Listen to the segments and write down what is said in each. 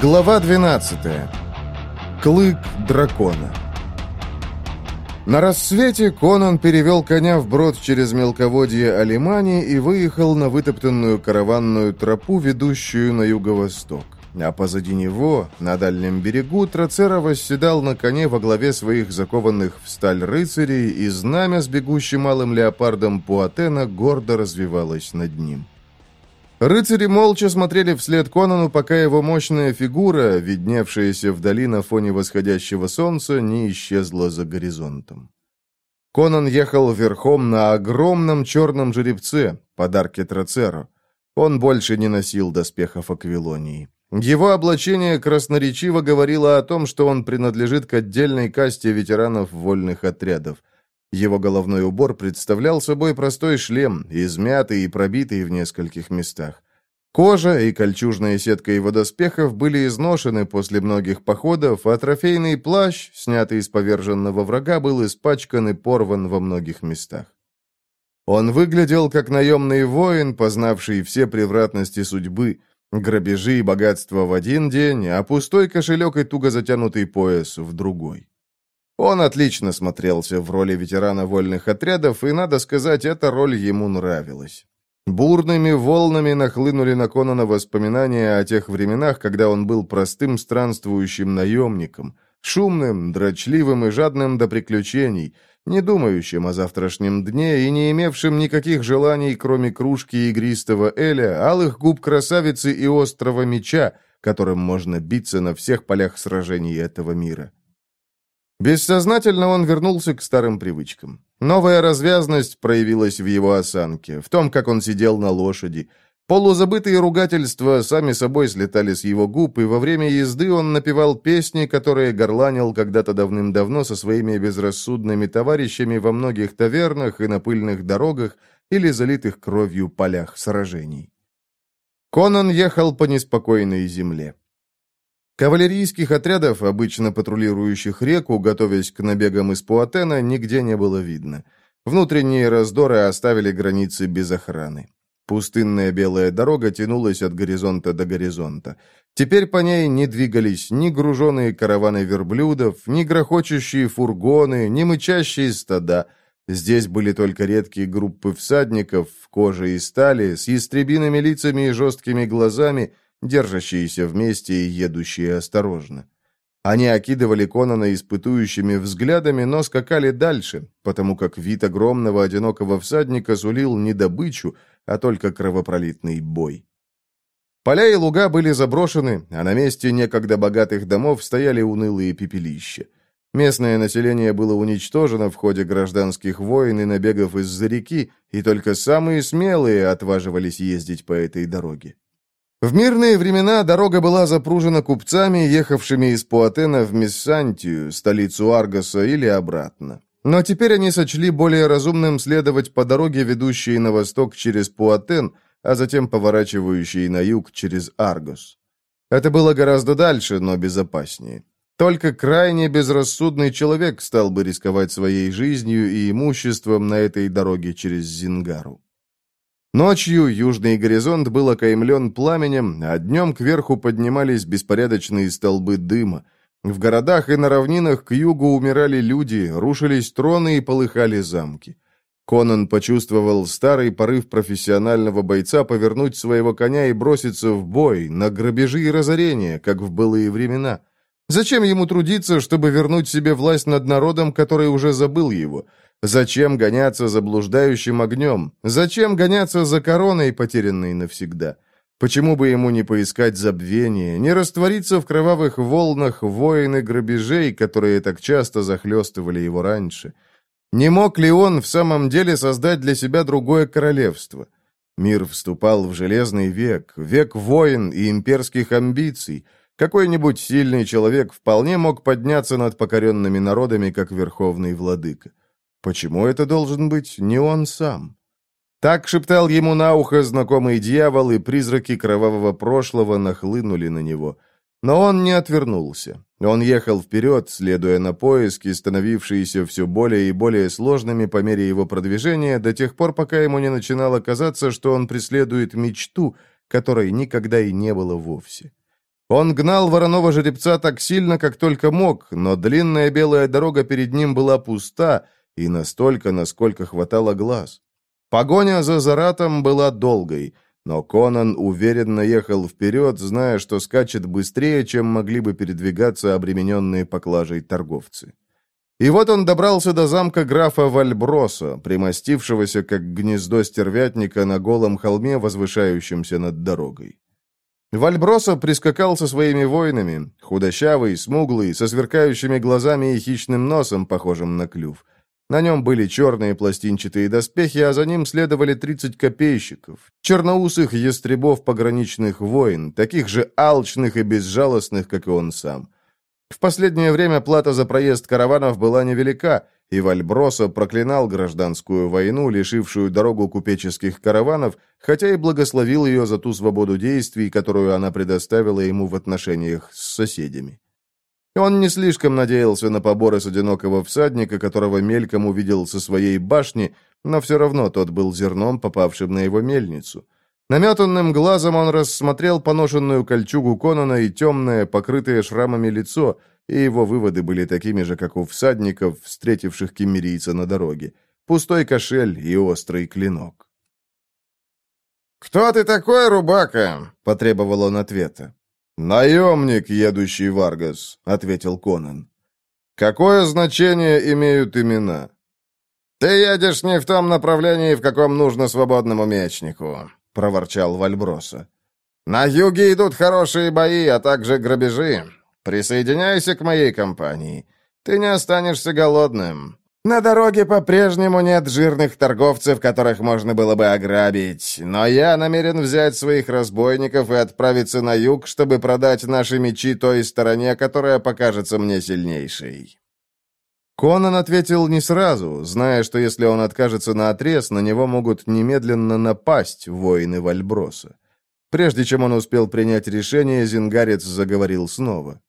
Глава 12. Клык дракона. На рассвете Конан перевел коня вброд через мелководье Алимани и выехал на вытоптанную караванную тропу, ведущую на юго-восток. А позади него, на дальнем берегу, Троцера восседал на коне во главе своих закованных в сталь рыцарей, и знамя с бегущим малым леопардом Пуатена гордо развивалось над ним. Рыцари молча смотрели вслед Конану, пока его мощная фигура, видневшаяся вдали на фоне восходящего солнца, не исчезла за горизонтом. Конан ехал верхом на огромном черном жеребце, подарке Троцеру. Он больше не носил доспехов Аквилонии. Его облачение красноречиво говорило о том, что он принадлежит к отдельной касте ветеранов вольных отрядов – его головной убор представлял собой простой шлем, измятый и пробитый в нескольких местах. Кожа и кольчужная сетка его доспехов были изношены после многих походов, а трофейный плащ, снятый из поверженного врага, был испачкан и порван во многих местах. Он выглядел как наемный воин, познавший все превратности судьбы, грабежи и богатства в один день, а пустой кошелек и туго затянутый пояс в другой. Он отлично смотрелся в роли ветерана вольных отрядов, и, надо сказать, эта роль ему нравилась. Бурными волнами нахлынули на Конона воспоминания о тех временах, когда он был простым странствующим наемником, шумным, дрочливым и жадным до приключений, не думающим о завтрашнем дне и не имевшим никаких желаний, кроме кружки игристого эля, алых губ красавицы и острого меча, которым можно биться на всех полях сражений этого мира. Бессознательно он вернулся к старым привычкам. Новая развязность проявилась в его осанке, в том, как он сидел на лошади. Полузабытые ругательства сами собой слетали с его губ, и во время езды он напевал песни, которые горланил когда-то давным-давно со своими безрассудными товарищами во многих тавернах и на пыльных дорогах или залитых кровью полях сражений. Конан ехал по неспокойной земле. Кавалерийских отрядов, обычно патрулирующих реку, готовясь к набегам из Пуатена, нигде не было видно. Внутренние раздоры оставили границы без охраны. Пустынная белая дорога тянулась от горизонта до горизонта. Теперь по ней не двигались ни груженные караваны верблюдов, ни грохочущие фургоны, ни мычащие стада. Здесь были только редкие группы всадников в коже и стали, с ястребиными лицами и жесткими глазами, держащиеся вместе и едущие осторожно. Они окидывали Конана испытующими взглядами, но скакали дальше, потому как вид огромного одинокого всадника сулил не добычу, а только кровопролитный бой. Поля и луга были заброшены, а на месте некогда богатых домов стояли унылые пепелища. Местное население было уничтожено в ходе гражданских войн и набегов из-за реки, и только самые смелые отваживались ездить по этой дороге. В мирные времена дорога была запружена купцами, ехавшими из Пуатена в Миссантию, столицу Аргоса, или обратно. Но теперь они сочли более разумным следовать по дороге, ведущей на восток через Пуатен, а затем поворачивающей на юг через Аргос. Это было гораздо дальше, но безопаснее. Только крайне безрассудный человек стал бы рисковать своей жизнью и имуществом на этой дороге через Зингару. Ночью южный горизонт был окаймлен пламенем, а днем кверху поднимались беспорядочные столбы дыма. В городах и на равнинах к югу умирали люди, рушились троны и полыхали замки. Конан почувствовал старый порыв профессионального бойца повернуть своего коня и броситься в бой, на грабежи и разорения, как в былые времена. Зачем ему трудиться, чтобы вернуть себе власть над народом, который уже забыл его – Зачем гоняться за блуждающим огнем? Зачем гоняться за короной, потерянной навсегда? Почему бы ему не поискать забвение, не раствориться в кровавых волнах воин и грабежей, которые так часто захлестывали его раньше? Не мог ли он в самом деле создать для себя другое королевство? Мир вступал в железный век, век войн и имперских амбиций. Какой-нибудь сильный человек вполне мог подняться над покоренными народами, как верховный владыка. Почему это должен быть не он сам? Так шептал ему на ухо знакомый дьявол, и призраки кровавого прошлого нахлынули на него. Но он не отвернулся. Он ехал вперед, следуя на поиски, становившиеся все более и более сложными по мере его продвижения, до тех пор, пока ему не начинало казаться, что он преследует мечту, которой никогда и не было вовсе. Он гнал вороного жеребца так сильно, как только мог, но длинная белая дорога перед ним была пуста — и настолько, насколько хватало глаз. Погоня за Заратом была долгой, но Конан уверенно ехал вперед, зная, что скачет быстрее, чем могли бы передвигаться обремененные поклажей торговцы. И вот он добрался до замка графа Вальброса, примостившегося как гнездо стервятника на голом холме, возвышающемся над дорогой. Вальброса прискакал со своими воинами, худощавый, смуглый, со сверкающими глазами и хищным носом, похожим на клюв. На нем были черные пластинчатые доспехи, а за ним следовали 30 копейщиков, черноусых ястребов пограничных войн, таких же алчных и безжалостных, как и он сам. В последнее время плата за проезд караванов была невелика, и Вальброса проклинал гражданскую войну, лишившую дорогу купеческих караванов, хотя и благословил ее за ту свободу действий, которую она предоставила ему в отношениях с соседями. Он не слишком надеялся на поборы с одинокого всадника, которого мельком увидел со своей башни, но все равно тот был зерном, попавшим на его мельницу. Наметанным глазом он рассмотрел поношенную кольчугу Конона и темное, покрытое шрамами лицо, и его выводы были такими же, как у всадников, встретивших кемерийца на дороге. Пустой кошель и острый клинок. «Кто ты такой, Рубака?» — потребовал он ответа. «Наемник, едущий в Аргас», — ответил Конан. «Какое значение имеют имена?» «Ты едешь не в том направлении, в каком нужно свободному мечнику», — проворчал Вальброса. «На юге идут хорошие бои, а также грабежи. Присоединяйся к моей компании. Ты не останешься голодным». На дороге по-прежнему нет жирных торговцев, которых можно было бы ограбить, но я намерен взять своих разбойников и отправиться на юг, чтобы продать наши мечи той стороне, которая покажется мне сильнейшей». Конан ответил не сразу, зная, что если он откажется на отрез, на него могут немедленно напасть воины Вальброса. Прежде чем он успел принять решение, Зингарец заговорил снова.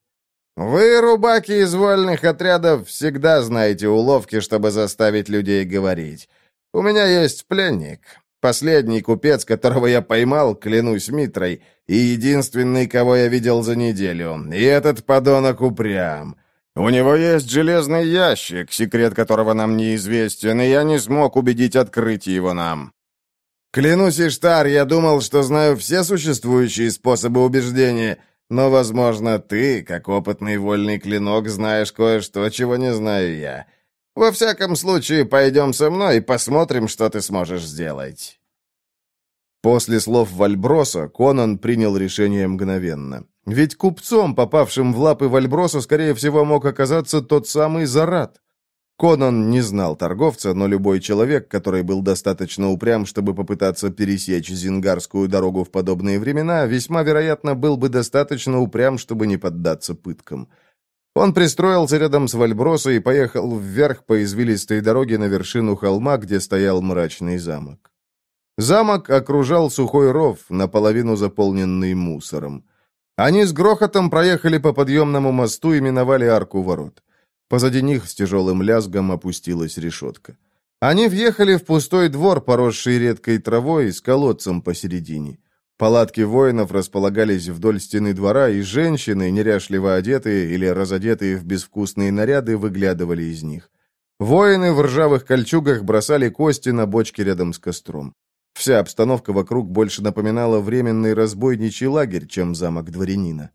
Вы, рубаки из вольных отрядов, всегда знаете уловки, чтобы заставить людей говорить. У меня есть пленник, последний купец, которого я поймал, клянусь Митрой, и единственный, кого я видел за неделю. И этот подонок упрям. У него есть железный ящик, секрет которого нам неизвестен, и я не смог убедить открыть его нам. Клянусь, Иштар, я думал, что знаю все существующие способы убеждения — но, возможно, ты, как опытный вольный клинок, знаешь кое-что, чего не знаю я. Во всяком случае, пойдем со мной и посмотрим, что ты сможешь сделать». После слов Вальброса Конан принял решение мгновенно. Ведь купцом, попавшим в лапы Вальброса, скорее всего, мог оказаться тот самый Зарат. Конан не знал торговца, но любой человек, который был достаточно упрям, чтобы попытаться пересечь Зингарскую дорогу в подобные времена, весьма вероятно был бы достаточно упрям, чтобы не поддаться пыткам. Он пристроился рядом с Вальброса и поехал вверх по извилистой дороге на вершину холма, где стоял мрачный замок. Замок окружал сухой ров, наполовину заполненный мусором. Они с грохотом проехали по подъемному мосту и миновали арку ворот. Позади них с тяжелым лязгом опустилась решетка. Они въехали в пустой двор, поросший редкой травой и с колодцем посередине. Палатки воинов располагались вдоль стены двора, и женщины, неряшливо одетые или разодетые в безвкусные наряды, выглядывали из них. Воины в ржавых кольчугах бросали кости на бочки рядом с костром. Вся обстановка вокруг больше напоминала временный разбойничий лагерь, чем замок дворянина.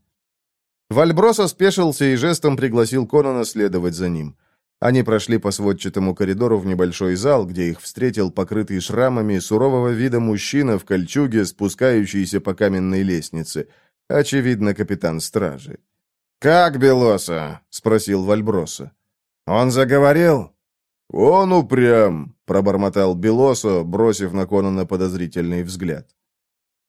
Вальброс спешился и жестом пригласил Конана следовать за ним. Они прошли по сводчатому коридору в небольшой зал, где их встретил покрытый шрамами сурового вида мужчина в кольчуге, спускающийся по каменной лестнице. Очевидно, капитан стражи. «Как Белоса?» — спросил Вальброса. «Он заговорил?» «Он упрям», — пробормотал Белосо, бросив на Конана подозрительный взгляд.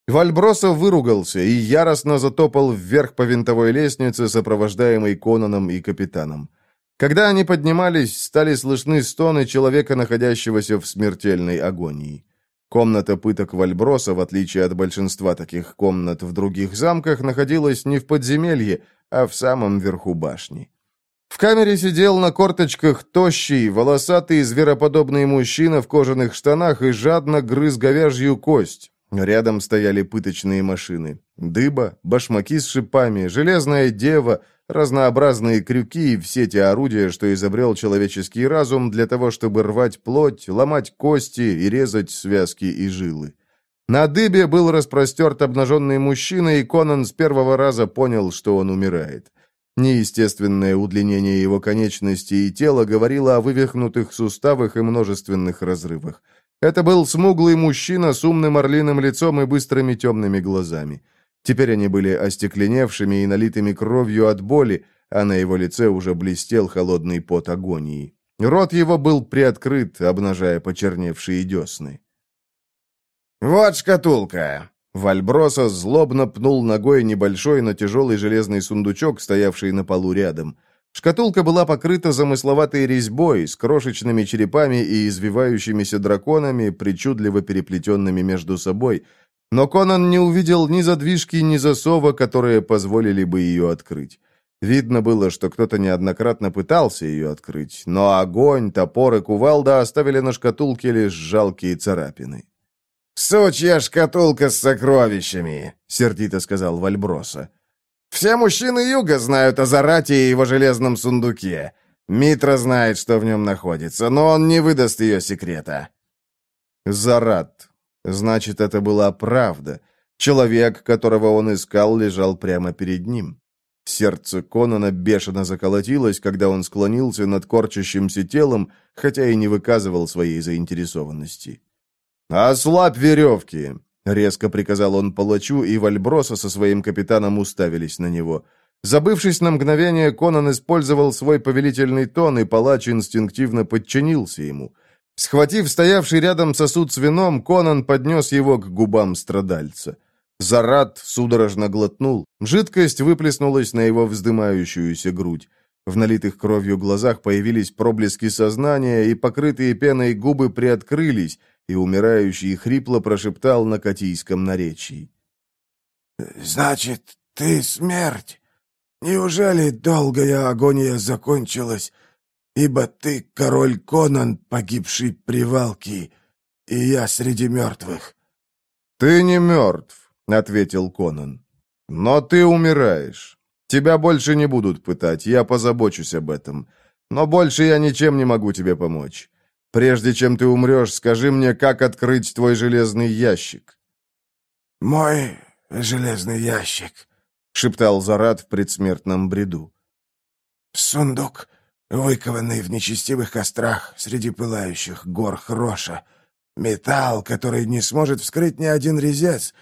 Вальбросов выругался и яростно затопал вверх по винтовой лестнице, сопровождаемой Конаном и капитаном. Когда они поднимались, стали слышны стоны человека, находящегося в смертельной агонии. Комната пыток Вальброса, в отличие от большинства таких комнат в других замках, находилась не в подземелье, а в самом верху башни. В камере сидел на корточках тощий, волосатый, звероподобный мужчина в кожаных штанах и жадно грыз говяжью кость, Рядом стояли пыточные машины. Дыба, башмаки с шипами, железная дева, разнообразные крюки и все те орудия, что изобрел человеческий разум для того, чтобы рвать плоть, ломать кости и резать связки и жилы. На дыбе был распростерт обнаженный мужчина, и Конан с первого раза понял, что он умирает. Неестественное удлинение его конечностей и тела говорило о вывихнутых суставах и множественных разрывах. Это был смуглый мужчина с умным орлиным лицом и быстрыми темными глазами. Теперь они были остекленевшими и налитыми кровью от боли, а на его лице уже блестел холодный пот агонии. Рот его был приоткрыт, обнажая почерневшие десны. «Вот шкатулка!» Вальброса злобно пнул ногой небольшой, но тяжелый железный сундучок, стоявший на полу рядом. Шкатулка была покрыта замысловатой резьбой с крошечными черепами и извивающимися драконами, причудливо переплетенными между собой, но Конан не увидел ни задвижки, ни засова, которые позволили бы ее открыть. Видно было, что кто-то неоднократно пытался ее открыть, но огонь, топор и кувалда оставили на шкатулке лишь жалкие царапины. «Сучья шкатулка с сокровищами», — сердито сказал Вальброса. «Все мужчины юга знают о Зарате и его железном сундуке. Митра знает, что в нем находится, но он не выдаст ее секрета». «Зарат. Значит, это была правда. Человек, которого он искал, лежал прямо перед ним». Сердце Конона бешено заколотилось, когда он склонился над корчащимся телом, хотя и не выказывал своей заинтересованности. «Ослабь веревки!» — резко приказал он палачу, и Вальброса со своим капитаном уставились на него. Забывшись на мгновение, Конан использовал свой повелительный тон, и палач инстинктивно подчинился ему. Схватив стоявший рядом сосуд с вином, Конан поднес его к губам страдальца. Зарат судорожно глотнул. Жидкость выплеснулась на его вздымающуюся грудь. В налитых кровью глазах появились проблески сознания, и покрытые пеной губы приоткрылись, и умирающий хрипло прошептал на катийском наречии. «Значит, ты смерть! Неужели долгая агония закончилась, ибо ты король Конан, погибший при Валки, и я среди мертвых?» «Ты не мертв», — ответил Конан, — «но ты умираешь. Тебя больше не будут пытать, я позабочусь об этом, но больше я ничем не могу тебе помочь». Прежде чем ты умрешь, скажи мне, как открыть твой железный ящик». «Мой железный ящик», — шептал Зарат в предсмертном бреду. «Сундук, выкованный в нечестивых кострах среди пылающих гор Хроша. Металл, который не сможет вскрыть ни один резец.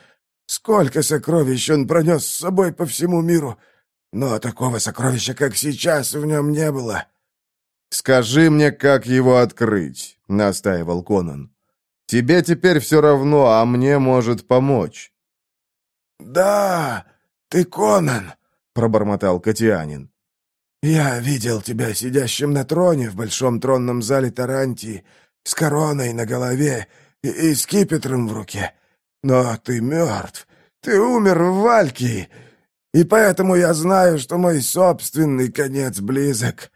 Сколько сокровищ он пронес с собой по всему миру! Но такого сокровища, как сейчас, в нем не было. «Скажи мне, как его открыть», — настаивал Конан. «Тебе теперь все равно, а мне может помочь». «Да, ты Конан», — пробормотал Катианин. «Я видел тебя сидящим на троне в большом тронном зале Тарантии, с короной на голове и, и кипетром в руке. Но ты мертв, ты умер в Валькии, и поэтому я знаю, что мой собственный конец близок».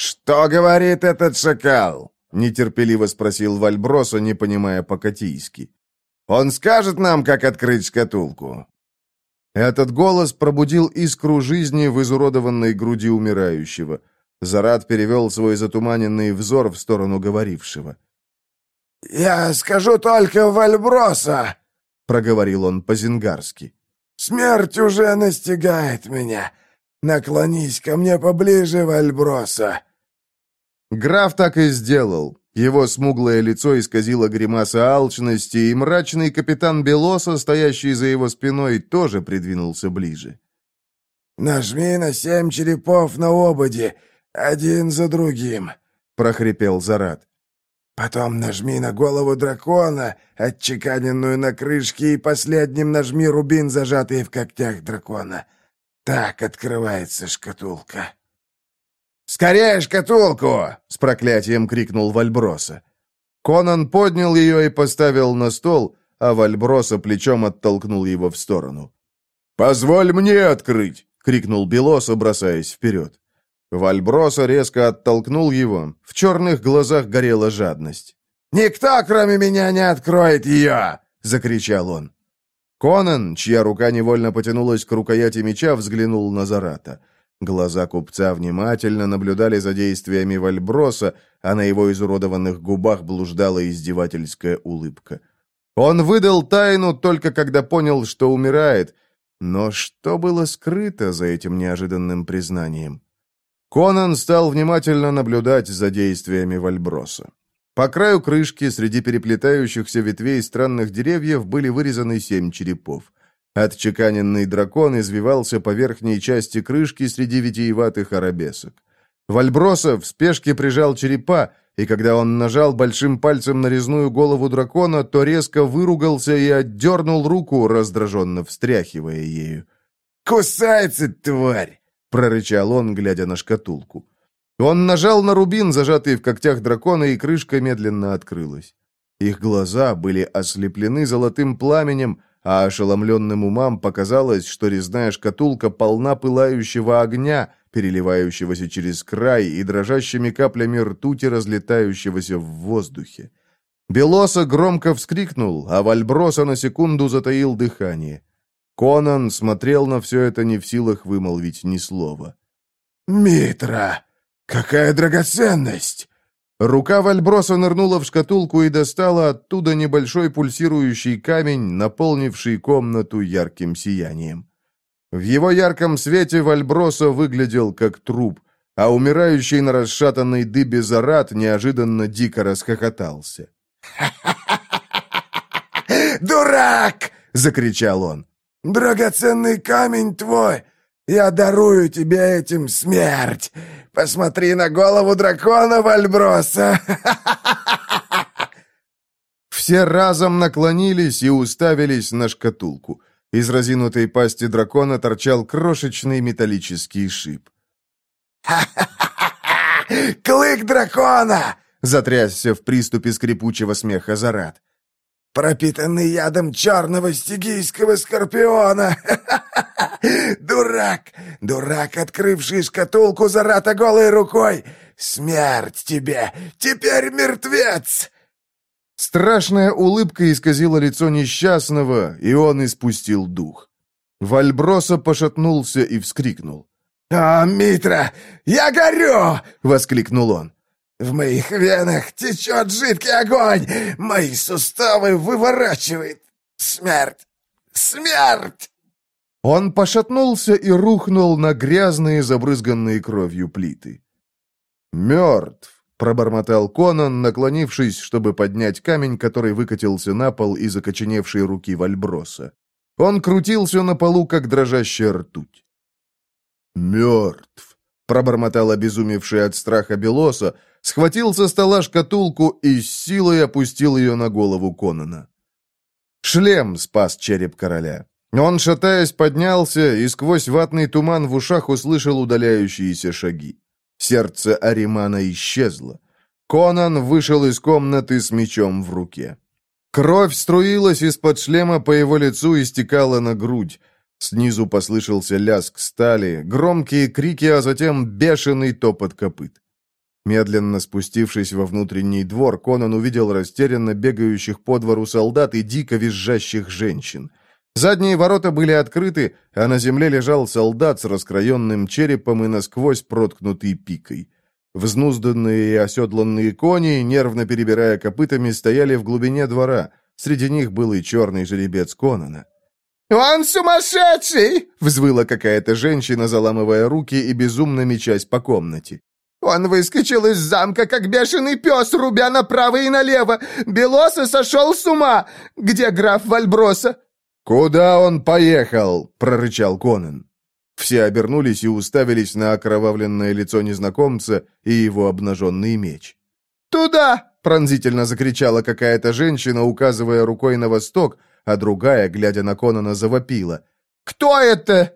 «Что говорит этот шакал?» — нетерпеливо спросил Вальброса, не понимая по-катийски. «Он скажет нам, как открыть шкатулку?» Этот голос пробудил искру жизни в изуродованной груди умирающего. Зарат перевел свой затуманенный взор в сторону говорившего. «Я скажу только Вальброса!» — проговорил он по-зингарски. «Смерть уже настигает меня. Наклонись ко мне поближе, Вальброса. Граф так и сделал. Его смуглое лицо исказило гримаса алчности, и мрачный капитан Белоса, стоящий за его спиной, тоже придвинулся ближе. «Нажми на семь черепов на ободе, один за другим», — прохрипел Зарат. «Потом нажми на голову дракона, отчеканенную на крышке, и последним нажми рубин, зажатый в когтях дракона. Так открывается шкатулка». «Скорее шкатулку!» — с проклятием крикнул Вальброса. Конан поднял ее и поставил на стол, а Вальброса плечом оттолкнул его в сторону. «Позволь мне открыть!» — крикнул Белоса, бросаясь вперед. Вальброса резко оттолкнул его. В черных глазах горела жадность. «Никто, кроме меня, не откроет ее!» — закричал он. Конан, чья рука невольно потянулась к рукояти меча, взглянул на Зарата. Глаза купца внимательно наблюдали за действиями Вальброса, а на его изуродованных губах блуждала издевательская улыбка. Он выдал тайну только когда понял, что умирает. Но что было скрыто за этим неожиданным признанием? Конан стал внимательно наблюдать за действиями Вальброса. По краю крышки среди переплетающихся ветвей странных деревьев были вырезаны семь черепов. Отчеканенный дракон извивался по верхней части крышки среди витиеватых арабесок. Вальброса в спешке прижал черепа, и когда он нажал большим пальцем на резную голову дракона, то резко выругался и отдернул руку, раздраженно встряхивая ею. «Кусается, тварь!» — прорычал он, глядя на шкатулку. Он нажал на рубин, зажатый в когтях дракона, и крышка медленно открылась. Их глаза были ослеплены золотым пламенем, а ошеломленным умам показалось, что резная шкатулка полна пылающего огня, переливающегося через край и дрожащими каплями ртути, разлетающегося в воздухе. Белоса громко вскрикнул, а Вальброса на секунду затаил дыхание. Конан смотрел на все это не в силах вымолвить ни слова. «Митра! Какая драгоценность!» Рука Вальброса нырнула в шкатулку и достала оттуда небольшой пульсирующий камень, наполнивший комнату ярким сиянием. В его ярком свете Вальброса выглядел как труп, а умирающий на расшатанной дыбе Зарат неожиданно дико расхохотался. «Дурак!» — закричал он. «Драгоценный камень твой! Я дарую тебе этим смерть! Посмотри на голову дракона, Вальброса!» Все разом наклонились и уставились на шкатулку. Из разинутой пасти дракона торчал крошечный металлический шип. Клык дракона!» — затрясся в приступе скрипучего смеха Зарат. «Пропитанный ядом черного стигийского скорпиона! Ха-ха-ха!» «Дурак! Дурак, открывший шкатулку Зарата голой рукой! Смерть тебе! Теперь мертвец!» Страшная улыбка исказила лицо несчастного, и он испустил дух. Вальброса пошатнулся и вскрикнул. «А, Митра, я горю!» — воскликнул он. «В моих венах течет жидкий огонь! Мои суставы выворачивает! Смерть! Смерть!» Он пошатнулся и рухнул на грязные, забрызганные кровью плиты. «Мертв!» — пробормотал Конан, наклонившись, чтобы поднять камень, который выкатился на пол из окоченевшей руки Вальброса. Он крутился на полу, как дрожащая ртуть. «Мертв!» — пробормотал обезумевший от страха Белоса, схватил со стола шкатулку и с силой опустил ее на голову Конана. Шлем спас череп короля. Он, шатаясь, поднялся и сквозь ватный туман в ушах услышал удаляющиеся шаги. Сердце Аримана исчезло. Конан вышел из комнаты с мечом в руке. Кровь струилась из-под шлема по его лицу и стекала на грудь. Снизу послышался лязг стали, громкие крики, а затем бешеный топот копыт. Медленно спустившись во внутренний двор, Конан увидел растерянно бегающих по двору солдат и дико визжащих женщин. Задние ворота были открыты, а на земле лежал солдат с раскроенным черепом и насквозь проткнутый пикой. Взнузданные и оседланные кони, нервно перебирая копытами, стояли в глубине двора. Среди них был и черный жеребец Конана. «Он сумасшедший!» — взвыла какая-то женщина, заламывая руки и безумно мечась по комнате. «Он выскочил из замка, как бешеный пес, рубя направо и налево! Белоса сошел с ума! Где граф Вальброса? «Куда он поехал?» — прорычал Конан. Все обернулись и уставились на окровавленное лицо незнакомца и его обнаженный меч. «Туда!» — пронзительно закричала какая-то женщина, указывая рукой на восток, а другая, глядя на Конана, завопила. «Кто это?»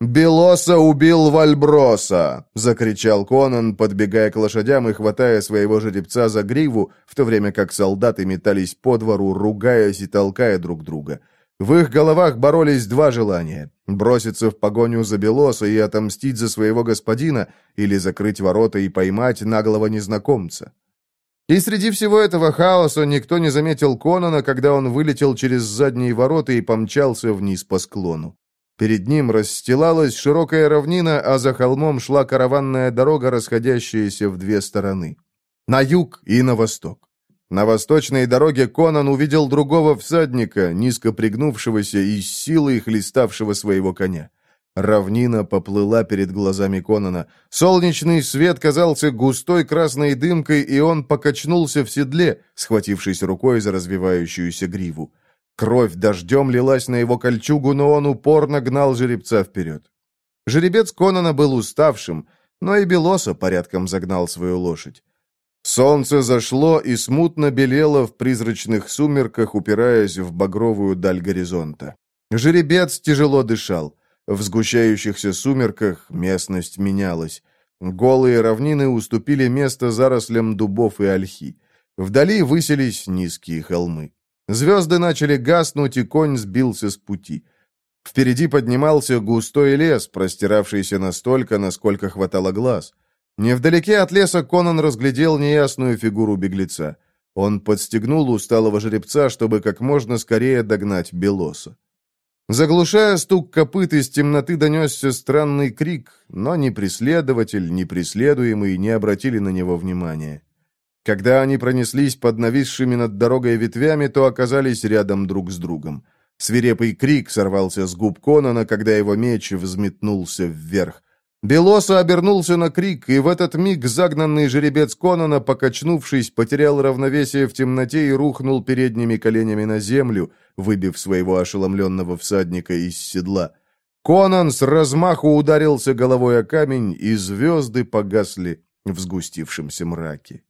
«Белоса убил Вальброса!» — закричал Конан, подбегая к лошадям и хватая своего жеребца за гриву, в то время как солдаты метались по двору, ругаясь и толкая друг друга. В их головах боролись два желания – броситься в погоню за Белоса и отомстить за своего господина, или закрыть ворота и поймать наглого незнакомца. И среди всего этого хаоса никто не заметил Конона, когда он вылетел через задние ворота и помчался вниз по склону. Перед ним расстилалась широкая равнина, а за холмом шла караванная дорога, расходящаяся в две стороны – на юг и на восток. На восточной дороге Конан увидел другого всадника, низко пригнувшегося и с силой хлеставшего своего коня. Равнина поплыла перед глазами Конана, Солнечный свет казался густой красной дымкой, и он покачнулся в седле, схватившись рукой за развивающуюся гриву. Кровь дождем лилась на его кольчугу, но он упорно гнал жеребца вперед. Жеребец Конана был уставшим, но и Белоса порядком загнал свою лошадь. Солнце зашло и смутно белело в призрачных сумерках, упираясь в багровую даль горизонта. Жеребец тяжело дышал. В сгущающихся сумерках местность менялась. Голые равнины уступили место зарослям дубов и ольхи. Вдали высились низкие холмы. Звезды начали гаснуть, и конь сбился с пути. Впереди поднимался густой лес, простиравшийся настолько, насколько хватало глаз. — Невдалеке от леса Конан разглядел неясную фигуру беглеца. Он подстегнул усталого жеребца, чтобы как можно скорее догнать Белоса. Заглушая стук копыт, из темноты донесся странный крик, но ни преследователь, ни преследуемый не обратили на него внимания. Когда они пронеслись под нависшими над дорогой ветвями, то оказались рядом друг с другом. Свирепый крик сорвался с губ Конана, когда его меч взметнулся вверх. Белоса обернулся на крик, и в этот миг загнанный жеребец Конона, покачнувшись, потерял равновесие в темноте и рухнул передними коленями на землю, выбив своего ошеломленного всадника из седла. Конан с размаху ударился головой о камень, и звезды погасли в сгустившемся мраке.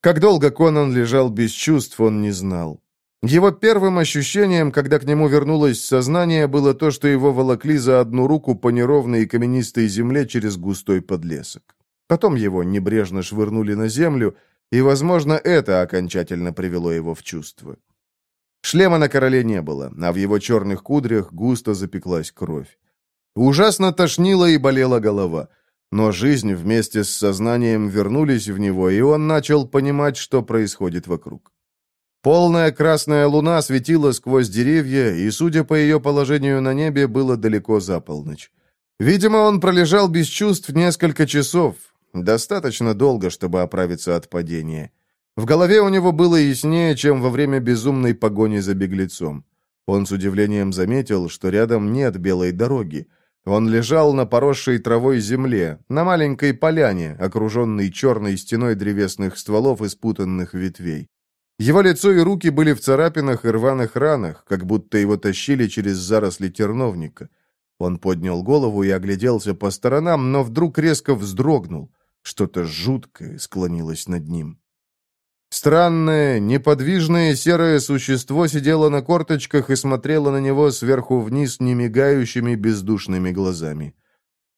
Как долго Конан лежал без чувств, он не знал. Его первым ощущением, когда к нему вернулось сознание, было то, что его волокли за одну руку по неровной и каменистой земле через густой подлесок. Потом его небрежно швырнули на землю, и, возможно, это окончательно привело его в чувство. Шлема на короле не было, а в его черных кудрях густо запеклась кровь. Ужасно тошнила и болела голова. Но жизнь вместе с сознанием вернулись в него, и он начал понимать, что происходит вокруг. Полная красная луна светила сквозь деревья, и, судя по ее положению на небе, было далеко за полночь. Видимо, он пролежал без чувств несколько часов, достаточно долго, чтобы оправиться от падения. В голове у него было яснее, чем во время безумной погони за беглецом. Он с удивлением заметил, что рядом нет белой дороги. Он лежал на поросшей травой земле, на маленькой поляне, окруженной черной стеной древесных стволов и спутанных ветвей. Его лицо и руки были в царапинах и рваных ранах, как будто его тащили через заросли терновника. Он поднял голову и огляделся по сторонам, но вдруг резко вздрогнул. Что-то жуткое склонилось над ним. Странное, неподвижное серое существо сидело на корточках и смотрело на него сверху вниз немигающими бездушными глазами.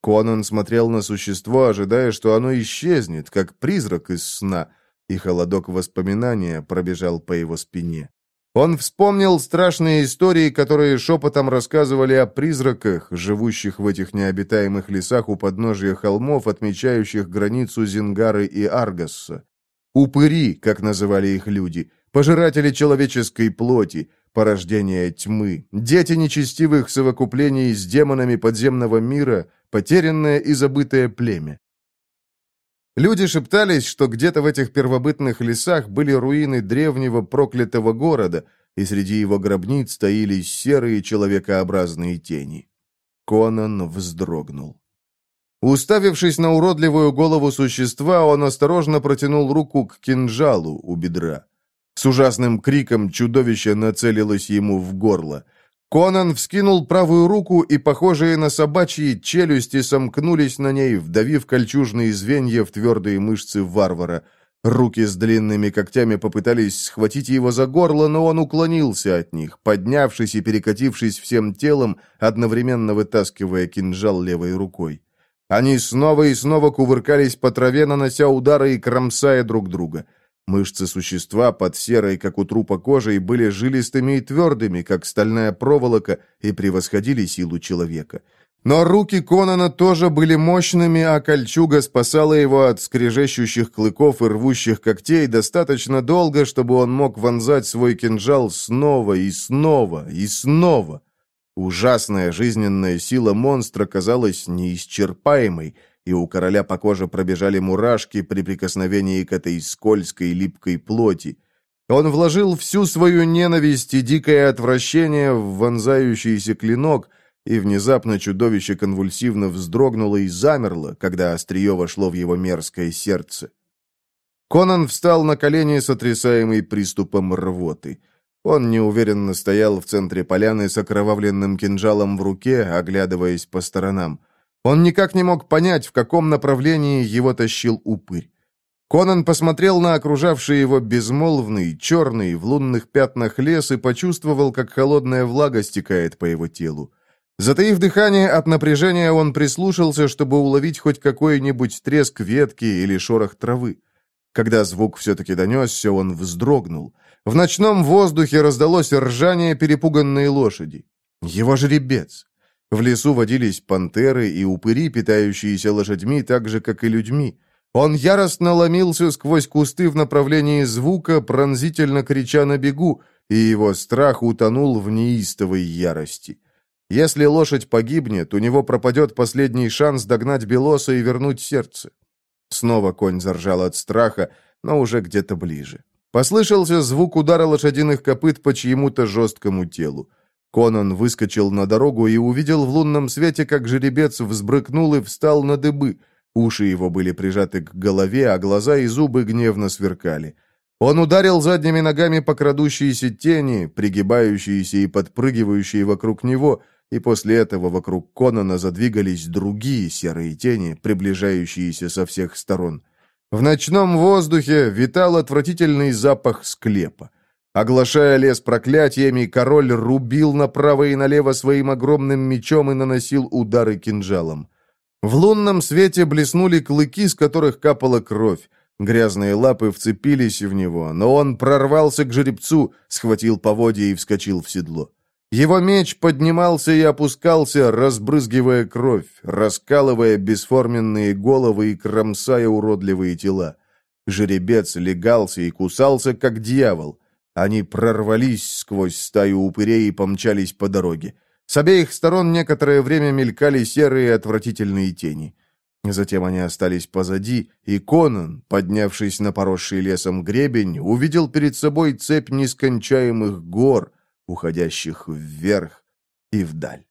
Конан смотрел на существо, ожидая, что оно исчезнет, как призрак из сна — и холодок воспоминания пробежал по его спине. Он вспомнил страшные истории, которые шепотом рассказывали о призраках, живущих в этих необитаемых лесах у подножия холмов, отмечающих границу Зингары и Аргасса. Упыри, как называли их люди, пожиратели человеческой плоти, порождение тьмы, дети нечестивых совокуплений с демонами подземного мира, потерянное и забытое племя. Люди шептались, что где-то в этих первобытных лесах были руины древнего проклятого города, и среди его гробниц стоились серые человекообразные тени. Конан вздрогнул. Уставившись на уродливую голову существа, он осторожно протянул руку к кинжалу у бедра. С ужасным криком чудовище нацелилось ему в горло — Конан вскинул правую руку, и похожие на собачьи челюсти сомкнулись на ней, вдавив кольчужные звенья в твердые мышцы варвара. Руки с длинными когтями попытались схватить его за горло, но он уклонился от них, поднявшись и перекатившись всем телом, одновременно вытаскивая кинжал левой рукой. Они снова и снова кувыркались по траве, нанося удары и кромсая друг друга — Мышцы существа под серой, как у трупа кожей, были жилистыми и твердыми, как стальная проволока, и превосходили силу человека. Но руки Конана тоже были мощными, а кольчуга спасала его от скрежещущих клыков и рвущих когтей достаточно долго, чтобы он мог вонзать свой кинжал снова и снова и снова. Ужасная жизненная сила монстра казалась неисчерпаемой — и у короля по коже пробежали мурашки при прикосновении к этой скользкой липкой плоти. Он вложил всю свою ненависть и дикое отвращение в вонзающийся клинок, и внезапно чудовище конвульсивно вздрогнуло и замерло, когда острие вошло в его мерзкое сердце. Конан встал на колени, сотрясаемый приступом рвоты. Он неуверенно стоял в центре поляны с окровавленным кинжалом в руке, оглядываясь по сторонам. Он никак не мог понять, в каком направлении его тащил упырь. Конан посмотрел на окружавший его безмолвный, черный, в лунных пятнах лес и почувствовал, как холодная влага стекает по его телу. Затаив дыхание от напряжения, он прислушался, чтобы уловить хоть какой-нибудь треск ветки или шорох травы. Когда звук все-таки донесся, он вздрогнул. В ночном воздухе раздалось ржание перепуганной лошади. Его жеребец. В лесу водились пантеры и упыри, питающиеся лошадьми так же, как и людьми. Он яростно ломился сквозь кусты в направлении звука, пронзительно крича на бегу, и его страх утонул в неистовой ярости. Если лошадь погибнет, у него пропадет последний шанс догнать Белоса и вернуть сердце. Снова конь заржал от страха, но уже где-то ближе. Послышался звук удара лошадиных копыт по чьему-то жесткому телу. Конан выскочил на дорогу и увидел в лунном свете, как жеребец взбрыкнул и встал на дыбы. Уши его были прижаты к голове, а глаза и зубы гневно сверкали. Он ударил задними ногами по крадущейся тени, пригибающиеся и подпрыгивающие вокруг него, и после этого вокруг Конана задвигались другие серые тени, приближающиеся со всех сторон. В ночном воздухе витал отвратительный запах склепа. Оглашая лес проклятиями, король рубил направо и налево своим огромным мечом и наносил удары кинжалом. В лунном свете блеснули клыки, с которых капала кровь. Грязные лапы вцепились в него, но он прорвался к жеребцу, схватил поводья и вскочил в седло. Его меч поднимался и опускался, разбрызгивая кровь, раскалывая бесформенные головы и кромсая уродливые тела. Жеребец легался и кусался, как дьявол. Они прорвались сквозь стаю упырей и помчались по дороге. С обеих сторон некоторое время мелькали серые отвратительные тени. Затем они остались позади, и Конан, поднявшись на поросший лесом гребень, увидел перед собой цепь нескончаемых гор, уходящих вверх и вдаль.